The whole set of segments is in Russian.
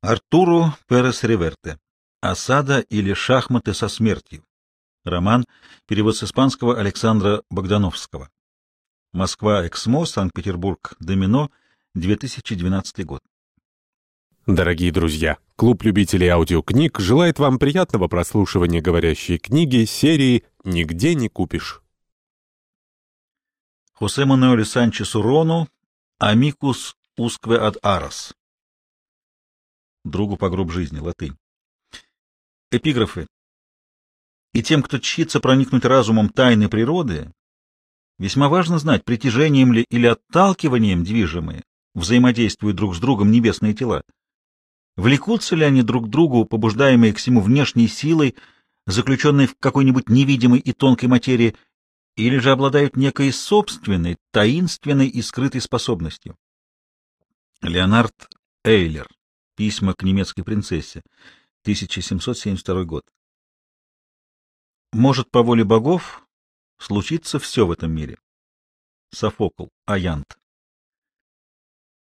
Артуру Перес Реверте. Осада или шахматы со смертью. Роман. Перевод с испанского Александра Богдановского. Москва, Эксмо, Санкт-Петербург, Домино, 2012 год. Дорогие друзья, клуб любителей аудиокниг желает вам приятного прослушивания говорящей книги серии «Нигде не купишь». Хосе Мануэль Санчесу Рону, Амикус Ускве ад Арас другу по гроб жизни, латынь. Эпиграфы. И тем, кто чтится проникнуть разумом тайны природы, весьма важно знать, притяжением ли или отталкиванием движимые взаимодействуют друг с другом небесные тела. Влекутся ли они друг к другу, побуждаемые к всему внешней силой, заключенной в какой-нибудь невидимой и тонкой материи, или же обладают некой собственной, таинственной и скрытой способностью? Леонард Эйлер Письма к немецкой принцессе. 1772 год. Может, по воле богов случится все в этом мире. Софокл, Аянт.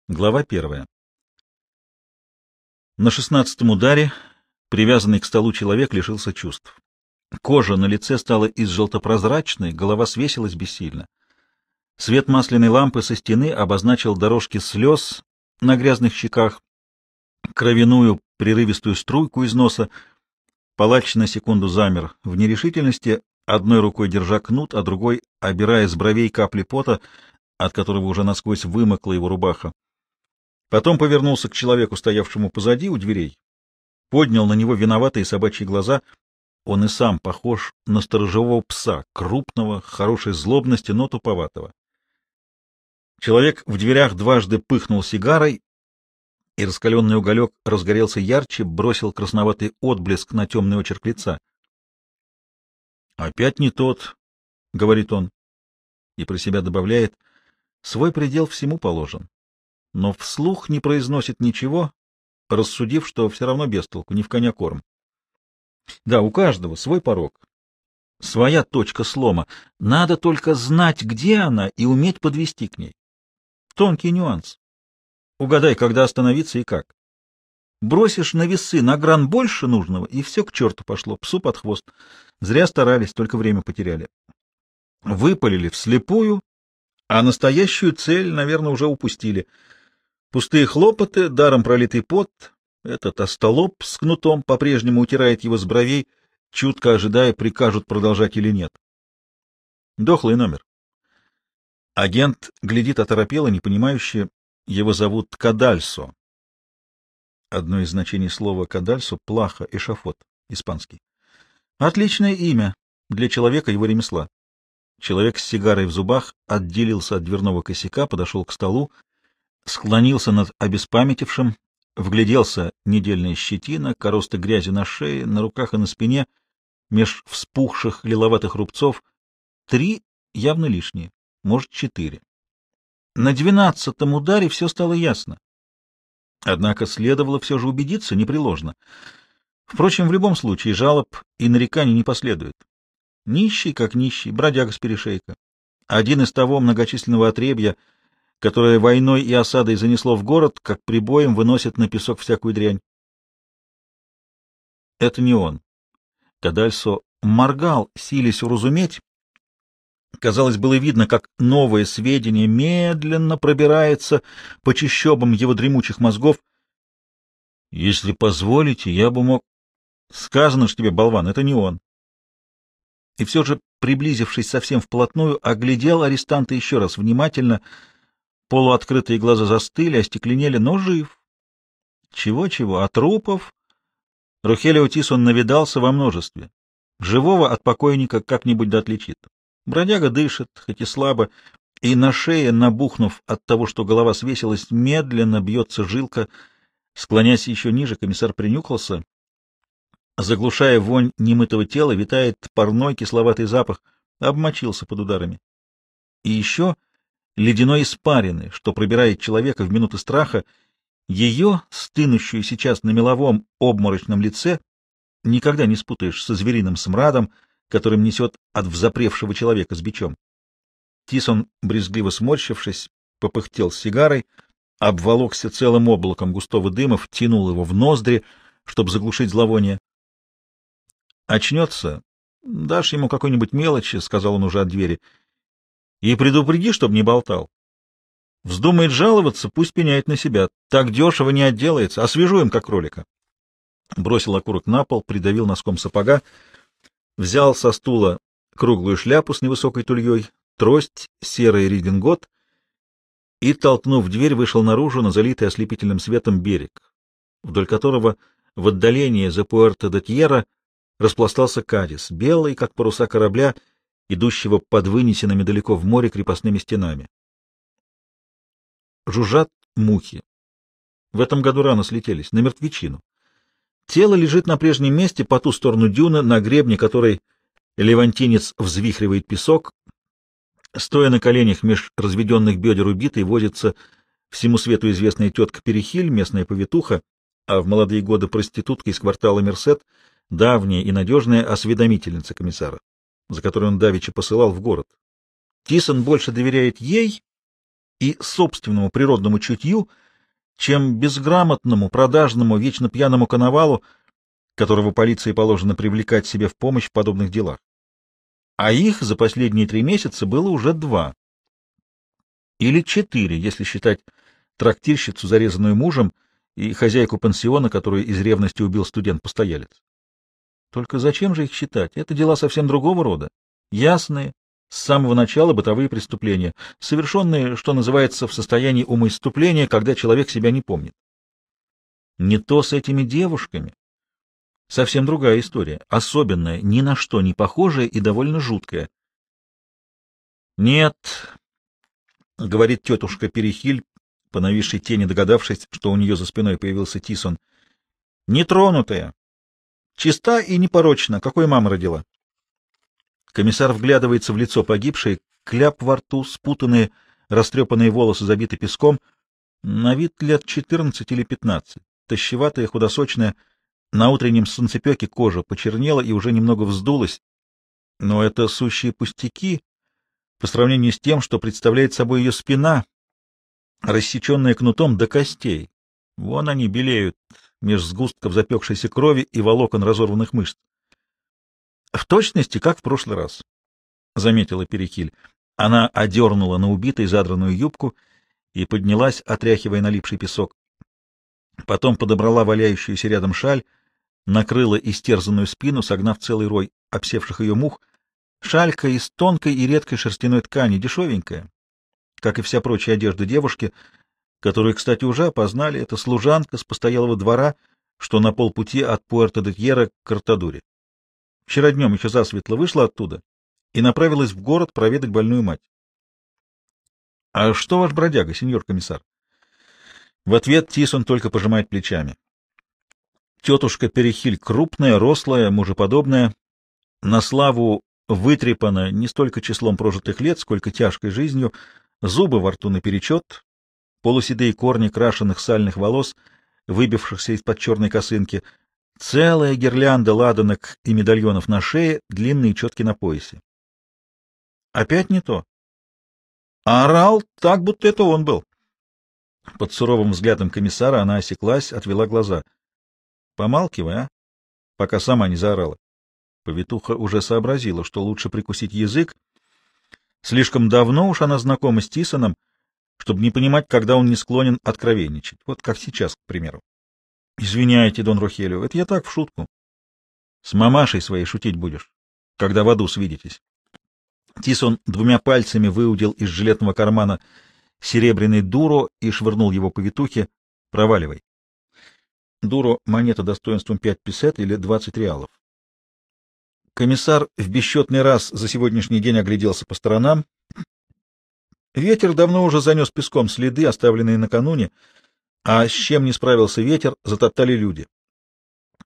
Глава первая. На шестнадцатом ударе привязанный к столу человек лишился чувств. Кожа на лице стала из желтопрозрачной, голова свесилась бессильно. Свет масляной лампы со стены обозначил дорожки слез на грязных щеках, кровяную прерывистую струйку из носа. Палач на секунду замер в нерешительности, одной рукой держа кнут, а другой обирая с бровей капли пота, от которого уже насквозь вымокла его рубаха. Потом повернулся к человеку, стоявшему позади у дверей, поднял на него виноватые собачьи глаза. Он и сам похож на сторожевого пса, крупного, хорошей злобности, но туповатого. Человек в дверях дважды пыхнул сигарой, и раскаленный уголек разгорелся ярче, бросил красноватый отблеск на темный очерк лица. — Опять не тот, — говорит он, и про себя добавляет, — свой предел всему положен, но вслух не произносит ничего, рассудив, что все равно без толку, не в коня корм. Да, у каждого свой порог, своя точка слома, надо только знать, где она, и уметь подвести к ней. Тонкий нюанс. Угадай, когда остановиться и как. Бросишь на весы на гран больше нужного, и все к черту пошло, псу под хвост. Зря старались, только время потеряли. Выпалили вслепую, а настоящую цель, наверное, уже упустили. Пустые хлопоты, даром пролитый пот, этот остолоп с кнутом по-прежнему утирает его с бровей, чутко ожидая, прикажут продолжать или нет. Дохлый номер. Агент глядит оторопело, непонимающе, его зовут Кадальсо. Одно из значений слова «кадальсо» — плаха, эшафот, испанский. Отличное имя для человека его ремесла. Человек с сигарой в зубах отделился от дверного косяка, подошел к столу, склонился над обеспамятившим, вгляделся недельная щетина, коросты грязи на шее, на руках и на спине, меж вспухших лиловатых рубцов. Три явно лишние, может, четыре. На двенадцатом ударе все стало ясно. Однако следовало все же убедиться непреложно. Впрочем, в любом случае жалоб и нареканий не последует. Нищий как нищий, бродяга с перешейка. Один из того многочисленного отребья, которое войной и осадой занесло в город, как прибоем выносит на песок всякую дрянь. Это не он. Кадальсо моргал, силясь уразуметь, Казалось, было видно, как новое сведение медленно пробирается по чащобам его дремучих мозгов. Если позволите, я бы мог... Сказано ж тебе, болван, это не он. И все же, приблизившись совсем вплотную, оглядел арестанта еще раз внимательно. Полуоткрытые глаза застыли, остекленели, но жив. Чего-чего, а трупов... Рухелио Тисон навидался во множестве. Живого от покойника как-нибудь да отличит. Бродяга дышит, хоть и слабо, и на шее, набухнув от того, что голова свесилась, медленно бьется жилка. Склонясь еще ниже, комиссар принюхался. Заглушая вонь немытого тела, витает парной кисловатый запах, обмочился под ударами. И еще ледяной испарины, что пробирает человека в минуты страха, ее, стынущую сейчас на меловом обморочном лице, никогда не спутаешь со звериным смрадом, которым несет от взапревшего человека с бичом. Тисон, брезгливо сморщившись, попыхтел с сигарой, обволокся целым облаком густого дыма, втянул его в ноздри, чтобы заглушить зловоние. «Очнется, дашь ему какой-нибудь мелочи», — сказал он уже от двери, — «и предупреди, чтобы не болтал. Вздумает жаловаться, пусть пеняет на себя. Так дешево не отделается. Освежуем, как кролика». Бросил окурок на пол, придавил носком сапога, взял со стула круглую шляпу с невысокой тульей, трость, серый редингот и, толкнув дверь, вышел наружу на залитый ослепительным светом берег, вдоль которого в отдалении за Пуэрто-де-Тьерра распластался Кадис, белый, как паруса корабля, идущего под вынесенными далеко в море крепостными стенами. Жужжат мухи. В этом году рано слетелись, на мертвечину. Тело лежит на прежнем месте по ту сторону дюны, на гребне которой левантинец взвихривает песок. Стоя на коленях меж разведенных бедер убитой, возится всему свету известная тетка Перехиль, местная повитуха, а в молодые годы проститутка из квартала Мерсет, давняя и надежная осведомительница комиссара, за которой он давеча посылал в город. Тисон больше доверяет ей и собственному природному чутью, чем безграмотному, продажному, вечно пьяному коновалу, которого полиции положено привлекать себе в помощь в подобных делах. А их за последние три месяца было уже два. Или четыре, если считать трактирщицу, зарезанную мужем, и хозяйку пансиона, которую из ревности убил студент-постоялец. Только зачем же их считать? Это дела совсем другого рода. Ясные, с самого начала бытовые преступления, совершенные, что называется, в состоянии умоиступления, когда человек себя не помнит. Не то с этими девушками. Совсем другая история, особенная, ни на что не похожая и довольно жуткая. «Нет», — говорит тетушка Перехиль, по нависшей тени догадавшись, что у нее за спиной появился Тисон, — «нетронутая, чиста и непорочна, какой мама родила». Комиссар вглядывается в лицо погибшей, кляп во рту, спутанные, растрепанные волосы забиты песком, на вид лет четырнадцать или пятнадцать, тощеватая, худосочная, на утреннем солнцепеке кожа почернела и уже немного вздулась, но это сущие пустяки по сравнению с тем, что представляет собой ее спина, рассеченная кнутом до костей. Вон они белеют меж сгустков запекшейся крови и волокон разорванных мышц. В точности, как в прошлый раз, — заметила Перекиль. Она одернула на убитой задранную юбку и поднялась, отряхивая налипший песок. Потом подобрала валяющуюся рядом шаль, накрыла истерзанную спину, согнав целый рой обсевших ее мух. Шалька из тонкой и редкой шерстяной ткани, дешевенькая, как и вся прочая одежда девушки, которую, кстати, уже опознали, это служанка с постоялого двора, что на полпути от Пуэрто-де-Тьера к Картадуре. Вчера днем еще засветло вышла оттуда и направилась в город проведать больную мать. — А что ваш бродяга, сеньор комиссар? В ответ Тисон только пожимает плечами. Тетушка Перехиль крупная, рослая, мужеподобная, на славу вытрепана не столько числом прожитых лет, сколько тяжкой жизнью, зубы во рту наперечет, полуседые корни крашеных сальных волос, выбившихся из-под черной косынки — Целая гирлянда ладанок и медальонов на шее, длинные четки на поясе. Опять не то. Орал так, будто это он был. Под суровым взглядом комиссара она осеклась, отвела глаза. — Помалкивай, а? Пока сама не заорала. Повитуха уже сообразила, что лучше прикусить язык. Слишком давно уж она знакома с Тисоном, чтобы не понимать, когда он не склонен откровенничать. Вот как сейчас, к примеру. — Извиняйте, Дон Рухелио, это я так в шутку. — С мамашей своей шутить будешь, когда в аду свидитесь. Тисон двумя пальцами выудил из жилетного кармана серебряный дуро и швырнул его по витухе. Проваливай. Дуро — монета достоинством пять песет или двадцать реалов. Комиссар в бесчетный раз за сегодняшний день огляделся по сторонам. Ветер давно уже занес песком следы, оставленные накануне, — а с чем не справился ветер, затоптали люди.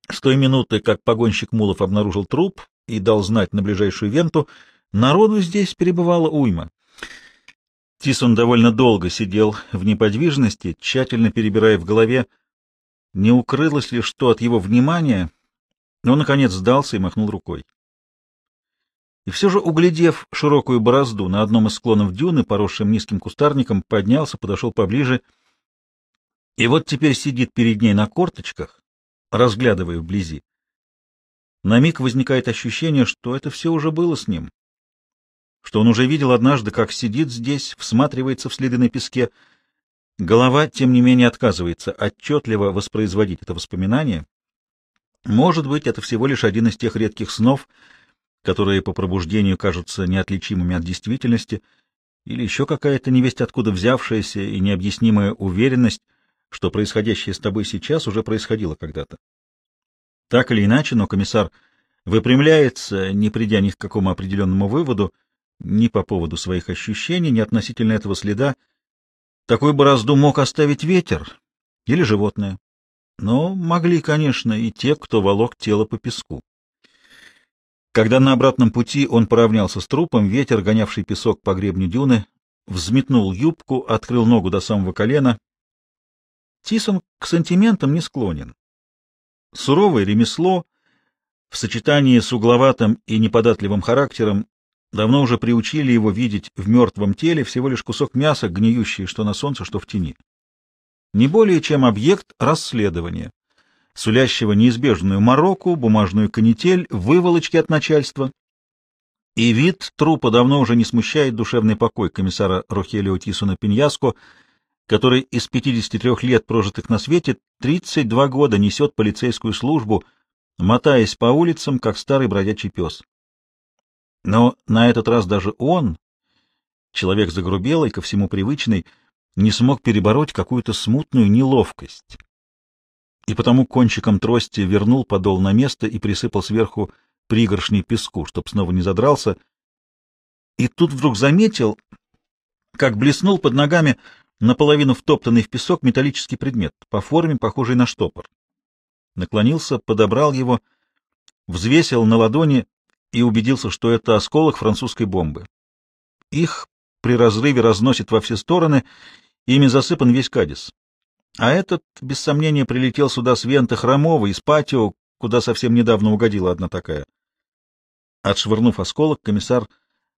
С той минуты, как погонщик Мулов обнаружил труп и дал знать на ближайшую венту, народу здесь перебывало уйма. Тисон довольно долго сидел в неподвижности, тщательно перебирая в голове, не укрылось ли что от его внимания, но, наконец, сдался и махнул рукой. И все же, углядев широкую борозду на одном из склонов дюны, поросшим низким кустарником, поднялся, подошел поближе — И вот теперь сидит перед ней на корточках, разглядывая вблизи. На миг возникает ощущение, что это все уже было с ним, что он уже видел однажды, как сидит здесь, всматривается в следы на песке. Голова, тем не менее, отказывается отчетливо воспроизводить это воспоминание. Может быть, это всего лишь один из тех редких снов, которые по пробуждению кажутся неотличимыми от действительности, или еще какая-то невесть откуда взявшаяся и необъяснимая уверенность, что происходящее с тобой сейчас уже происходило когда-то. Так или иначе, но комиссар выпрямляется, не придя ни к какому определенному выводу, ни по поводу своих ощущений, ни относительно этого следа. Такой борозду мог оставить ветер или животное. Но могли, конечно, и те, кто волок тело по песку. Когда на обратном пути он поравнялся с трупом, ветер, гонявший песок по гребню дюны, взметнул юбку, открыл ногу до самого колена. Тисон к сантиментам не склонен. Суровое ремесло в сочетании с угловатым и неподатливым характером давно уже приучили его видеть в мертвом теле всего лишь кусок мяса, гниющий что на солнце, что в тени. Не более чем объект расследования, сулящего неизбежную мороку, бумажную канитель, выволочки от начальства. И вид трупа давно уже не смущает душевный покой комиссара Рохелио Тисона Пиньяско, который из 53 лет, прожитых на свете, 32 года несет полицейскую службу, мотаясь по улицам, как старый бродячий пес. Но на этот раз даже он, человек загрубелый, ко всему привычный, не смог перебороть какую-то смутную неловкость и потому кончиком трости вернул подол на место и присыпал сверху пригоршней песку, чтоб снова не задрался. И тут вдруг заметил, как блеснул под ногами наполовину втоптанный в песок металлический предмет, по форме похожий на штопор. Наклонился, подобрал его, взвесил на ладони и убедился, что это осколок французской бомбы. Их при разрыве разносит во все стороны, ими засыпан весь Кадис. А этот, без сомнения, прилетел сюда с Венты Хромова, из патио, куда совсем недавно угодила одна такая. Отшвырнув осколок, комиссар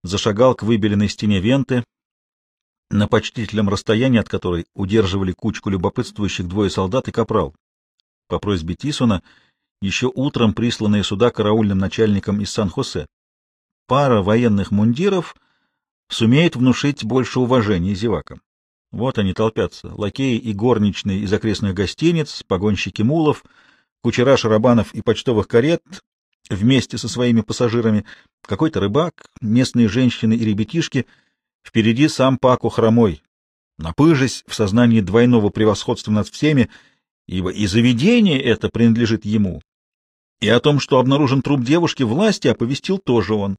зашагал к выбеленной стене Венты, на почтительном расстоянии от которой удерживали кучку любопытствующих двое солдат и капрал. По просьбе Тисона, еще утром присланные сюда караульным начальником из Сан-Хосе. Пара военных мундиров сумеет внушить больше уважения зевакам. Вот они толпятся, лакеи и горничные из окрестных гостиниц, погонщики мулов, кучера шарабанов и почтовых карет вместе со своими пассажирами, какой-то рыбак, местные женщины и ребятишки, впереди сам Паку хромой, напыжись в сознании двойного превосходства над всеми, ибо и заведение это принадлежит ему, и о том, что обнаружен труп девушки, власти оповестил тоже он.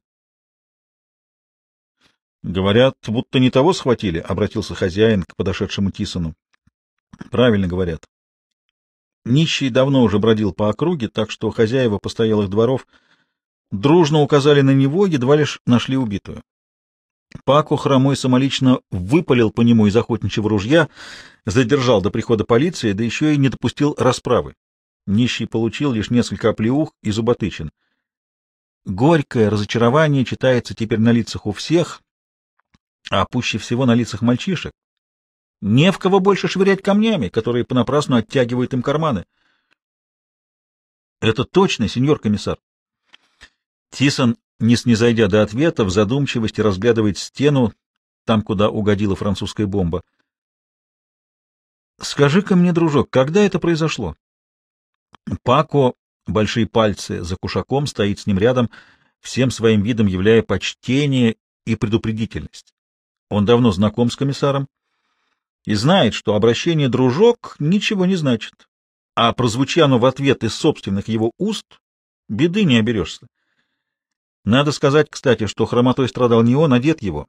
— Говорят, будто не того схватили, — обратился хозяин к подошедшему Тисону. — Правильно говорят. Нищий давно уже бродил по округе, так что хозяева постоялых дворов дружно указали на него, едва лишь нашли убитую. Паку хромой самолично выпалил по нему из охотничьего ружья, задержал до прихода полиции, да еще и не допустил расправы. Нищий получил лишь несколько оплеух и зуботычин. Горькое разочарование читается теперь на лицах у всех, а пуще всего на лицах мальчишек. Не в кого больше швырять камнями, которые понапрасну оттягивают им карманы. — Это точно, сеньор комиссар. Тисон, не снизойдя до ответа, в задумчивости разглядывает стену, там, куда угодила французская бомба. — Скажи-ка мне, дружок, когда это произошло? Пако, большие пальцы за кушаком, стоит с ним рядом, всем своим видом являя почтение и предупредительность. Он давно знаком с комиссаром и знает, что обращение «дружок» ничего не значит, а прозвуча оно в ответ из собственных его уст, беды не оберешься. Надо сказать, кстати, что хромотой страдал не он, а дед его.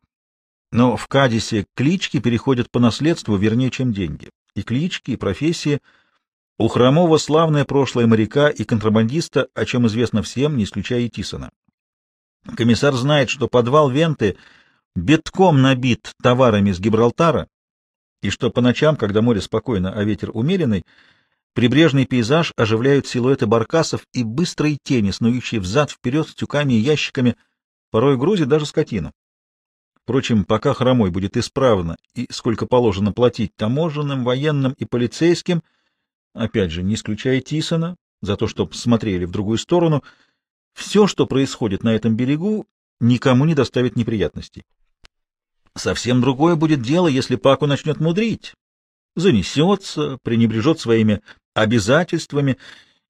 Но в Кадисе клички переходят по наследству вернее, чем деньги. И клички, и профессии. У Хромова славное прошлое моряка и контрабандиста, о чем известно всем, не исключая и Тисона. Комиссар знает, что подвал Венты — битком набит товарами с Гибралтара, и что по ночам, когда море спокойно, а ветер умеренный, прибрежный пейзаж оживляют силуэты баркасов и быстрые тени, снующие взад-вперед с тюками и ящиками, порой грузят даже скотину. Впрочем, пока хромой будет исправно и сколько положено платить таможенным, военным и полицейским, опять же, не исключая Тисона, за то, чтобы смотрели в другую сторону, все, что происходит на этом берегу, никому не доставит неприятностей. Совсем другое будет дело, если Паку начнет мудрить, занесется, пренебрежет своими обязательствами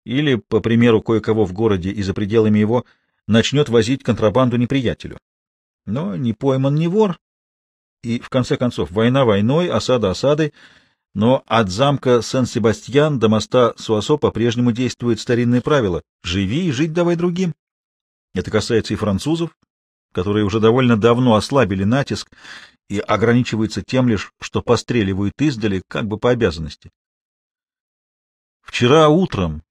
или, по примеру кое-кого в городе и за пределами его, начнет возить контрабанду неприятелю. Но не пойман не вор, и, в конце концов, война войной, осада осадой, но от замка Сен-Себастьян до моста Суасо по-прежнему действует старинное правило «живи и жить давай другим». Это касается и французов, которые уже довольно давно ослабили натиск и ограничиваются тем лишь, что постреливают издали, как бы по обязанности. «Вчера утром,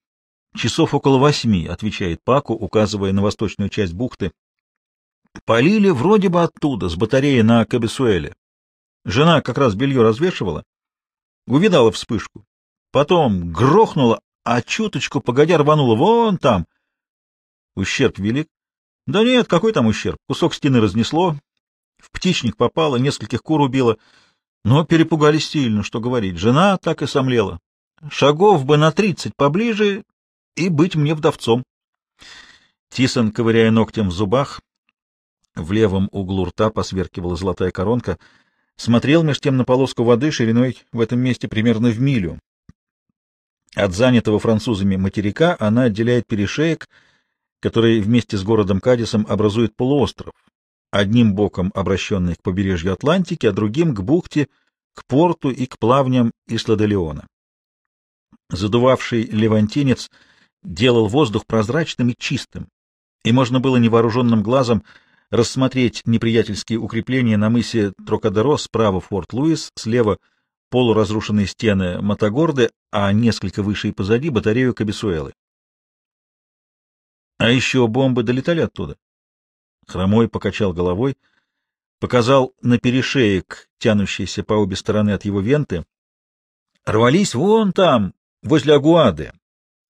часов около восьми», — отвечает Паку, указывая на восточную часть бухты, — «полили вроде бы оттуда, с батареи на Кабесуэле. Жена как раз белье развешивала, увидала вспышку, потом грохнула, а чуточку погодя рванула вон там. Ущерб велик, да нет, какой там ущерб? Кусок стены разнесло, в птичник попало, нескольких кур убило. Но перепугались сильно, что говорить. Жена так и сомлела. Шагов бы на тридцать поближе и быть мне вдовцом. Тисон, ковыряя ногтем в зубах, в левом углу рта посверкивала золотая коронка, смотрел меж тем на полоску воды шириной в этом месте примерно в милю. От занятого французами материка она отделяет перешеек — который вместе с городом Кадисом образует полуостров, одним боком обращенный к побережью Атлантики, а другим к бухте, к порту и к плавням Исла-де-Леона. Задувавший левантинец делал воздух прозрачным и чистым, и можно было невооруженным глазом рассмотреть неприятельские укрепления на мысе Трокадеро, справа Форт Луис, слева полуразрушенные стены Матагорды, а несколько выше и позади батарею Кабесуэлы. А еще бомбы долетали оттуда. Хромой покачал головой, показал на перешеек, тянущийся по обе стороны от его венты. Рвались вон там, возле Агуады,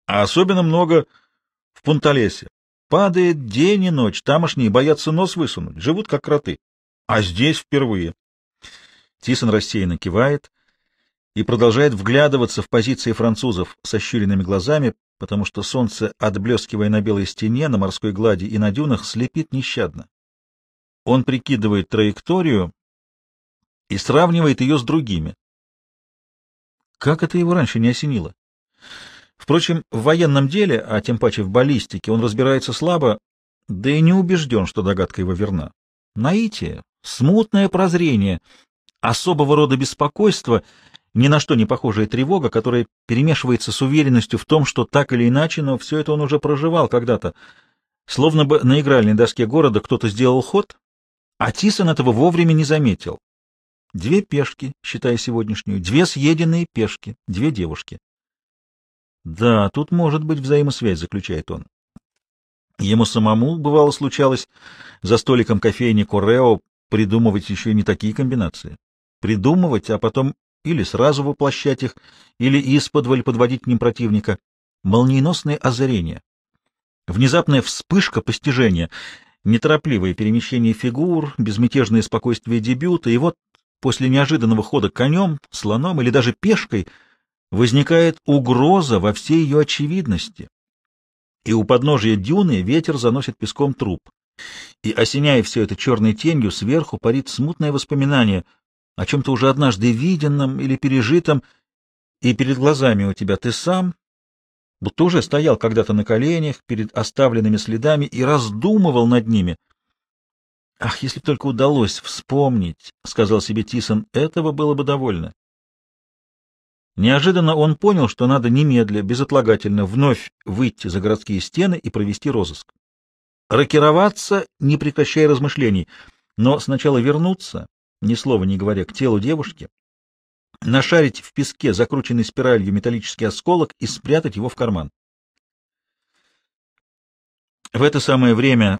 а особенно много в Пунталесе. Падает день и ночь, тамошние боятся нос высунуть, живут как кроты. А здесь впервые. Тисон рассеянно кивает и продолжает вглядываться в позиции французов с ощуренными глазами, потому что солнце, отблескивая на белой стене, на морской глади и на дюнах, слепит нещадно. Он прикидывает траекторию и сравнивает ее с другими. Как это его раньше не осенило? Впрочем, в военном деле, а тем паче в баллистике, он разбирается слабо, да и не убежден, что догадка его верна. Наитие, смутное прозрение, особого рода беспокойство — ни на что не похожая тревога, которая перемешивается с уверенностью в том, что так или иначе, но все это он уже проживал когда-то. Словно бы на игральной доске города кто-то сделал ход, а Тисон этого вовремя не заметил. Две пешки, считая сегодняшнюю, две съеденные пешки, две девушки. Да, тут может быть взаимосвязь, заключает он. Ему самому, бывало, случалось за столиком кофейни Корео придумывать еще не такие комбинации. Придумывать, а потом или сразу воплощать их, или исподволь подводить к ним противника. Молниеносное озарение. Внезапная вспышка постижения, неторопливое перемещение фигур, безмятежное спокойствие дебюта, и вот после неожиданного хода конем, слоном или даже пешкой возникает угроза во всей ее очевидности. И у подножия дюны ветер заносит песком труп. И, осеняя все это черной тенью, сверху парит смутное воспоминание о чем-то уже однажды виденном или пережитом, и перед глазами у тебя ты сам, будто уже стоял когда-то на коленях перед оставленными следами и раздумывал над ними. «Ах, если бы только удалось вспомнить», — сказал себе Тисон, — «этого было бы довольно». Неожиданно он понял, что надо немедля, безотлагательно, вновь выйти за городские стены и провести розыск. Рокироваться, не прекращая размышлений, но сначала вернуться ни слова не говоря, к телу девушки, нашарить в песке закрученный спиралью металлический осколок и спрятать его в карман. В это самое время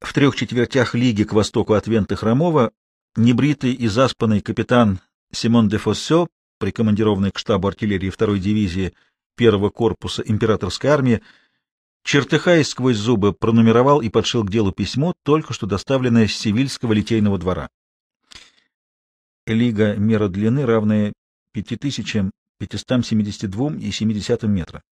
в трех четвертях лиги к востоку от Венты Хромова небритый и заспанный капитан Симон де Фоссё, прикомандированный к штабу артиллерии второй дивизии первого корпуса императорской армии, чертыхаясь сквозь зубы, пронумеровал и подшил к делу письмо, только что доставленное с Севильского литейного двора. Лига мера длины, равная 5572,7 метра.